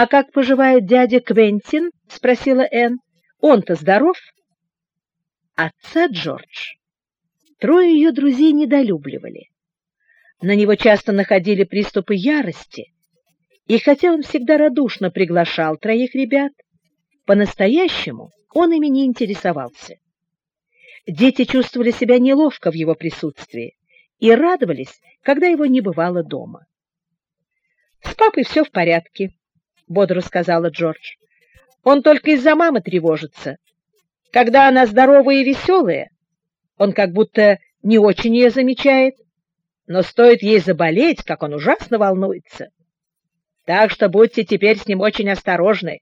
«А как поживает дядя Квентин?» — спросила Энн. «Он-то здоров?» Отца Джордж трое ее друзей недолюбливали. На него часто находили приступы ярости, и хотя он всегда радушно приглашал троих ребят, по-настоящему он ими не интересовался. Дети чувствовали себя неловко в его присутствии и радовались, когда его не бывало дома. «С папой все в порядке», — бодро сказала Джордж. «Он только из-за мамы тревожится. Когда она здоровая и веселая, он как будто не очень ее замечает, но стоит ей заболеть, как он ужасно волнуется. Так что будьте теперь с ним очень осторожны.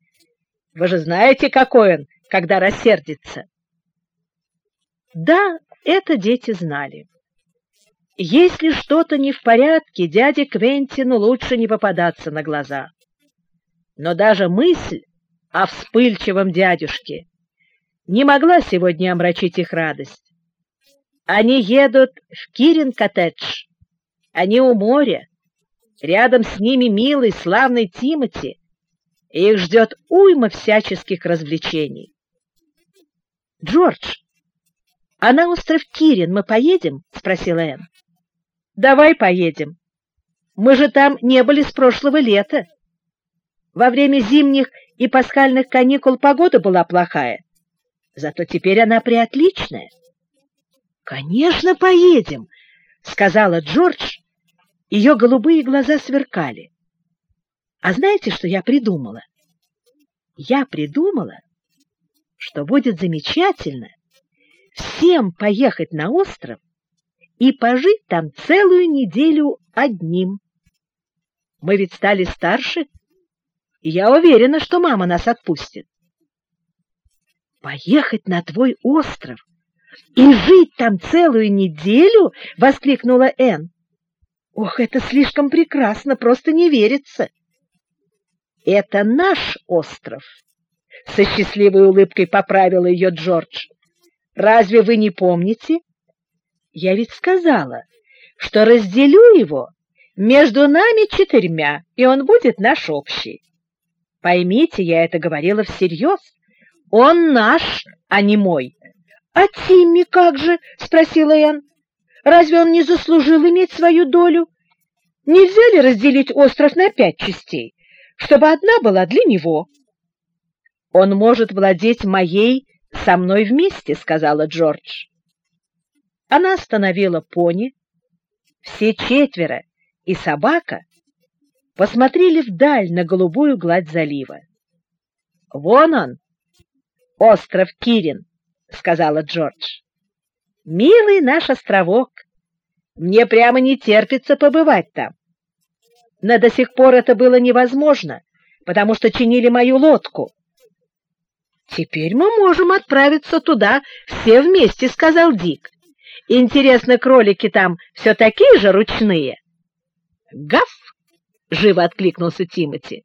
Вы же знаете, какой он, когда рассердится». Да, это дети знали. Если что-то не в порядке, дяде Квентину лучше не попадаться на глаза. Но даже мысль о вспыльчивом дядюшке не могла сегодня омрачить их радость. Они едут в Кирин-коттедж. Они у моря. Рядом с ними милый, славный Тимоти. И их ждет уйма всяческих развлечений. «Джордж, а на остров Кирин мы поедем?» — спросила Энн. Давай поедем. Мы же там не были с прошлого лета. Во время зимних и пасхальных каникул погода была плохая. Зато теперь она приотличная. Конечно, поедем, сказала Джордж. Ее голубые глаза сверкали. А знаете, что я придумала? Я придумала, что будет замечательно всем поехать на остров и пожить там целую неделю одним. Мы ведь стали старше, я уверена, что мама нас отпустит. «Поехать на твой остров и жить там целую неделю?» — воскликнула Энн. «Ох, это слишком прекрасно, просто не верится!» «Это наш остров!» — со счастливой улыбкой поправила ее Джордж. «Разве вы не помните, я ведь сказала, что разделю его между нами четырьмя, и он будет наш общий. Поймите, я это говорила всерьез. Он наш, а не мой. — А Тимми как же? — спросила Энн. — Разве он не заслужил иметь свою долю? Нельзя ли разделить остров на пять частей, чтобы одна была для него? — Он может владеть моей со мной вместе, — сказала Джордж. Она остановила пони. Все четверо и собака посмотрели вдаль на голубую гладь залива. «Вон он, остров Кирин», — сказала Джордж. «Милый наш островок. Мне прямо не терпится побывать там. Но до сих пор это было невозможно, потому что чинили мою лодку». «Теперь мы можем отправиться туда все вместе», — сказал Дик. Интересно, кролики там все такие же ручные? Гав! Живо откликнулся Тимати.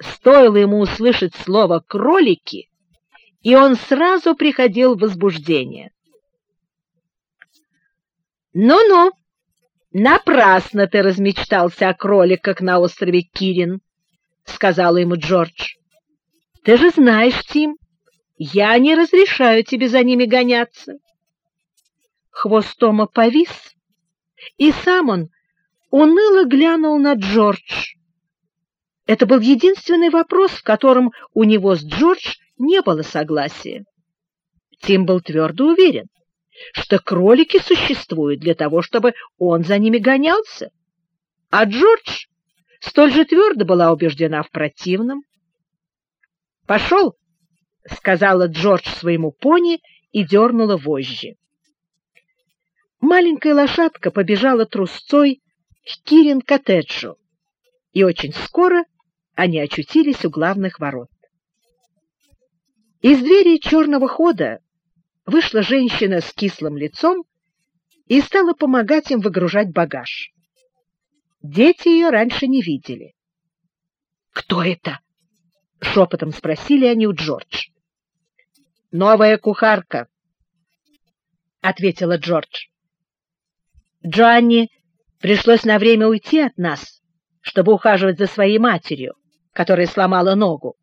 Стоило ему услышать слово кролики, и он сразу приходил в возбуждение. Ну-ну, напрасно ты размечтался о кроликах на острове Кирин, сказала ему Джордж. Ты же знаешь, Тим, я не разрешаю тебе за ними гоняться. Хвост Тома повис, и сам он уныло глянул на Джордж. Это был единственный вопрос, в котором у него с Джордж не было согласия. Тим был твердо уверен, что кролики существуют для того, чтобы он за ними гонялся, а Джордж столь же твердо была убеждена в противном. «Пошел!» — сказала Джордж своему пони и дернула вожжи. Маленькая лошадка побежала трусцой к Кирин-коттеджу, и очень скоро они очутились у главных ворот. Из двери черного хода вышла женщина с кислым лицом и стала помогать им выгружать багаж. Дети ее раньше не видели. «Кто это?» — шепотом спросили они у Джордж. «Новая кухарка», — ответила Джордж. Джоанни пришлось на время уйти от нас, чтобы ухаживать за своей матерью, которая сломала ногу.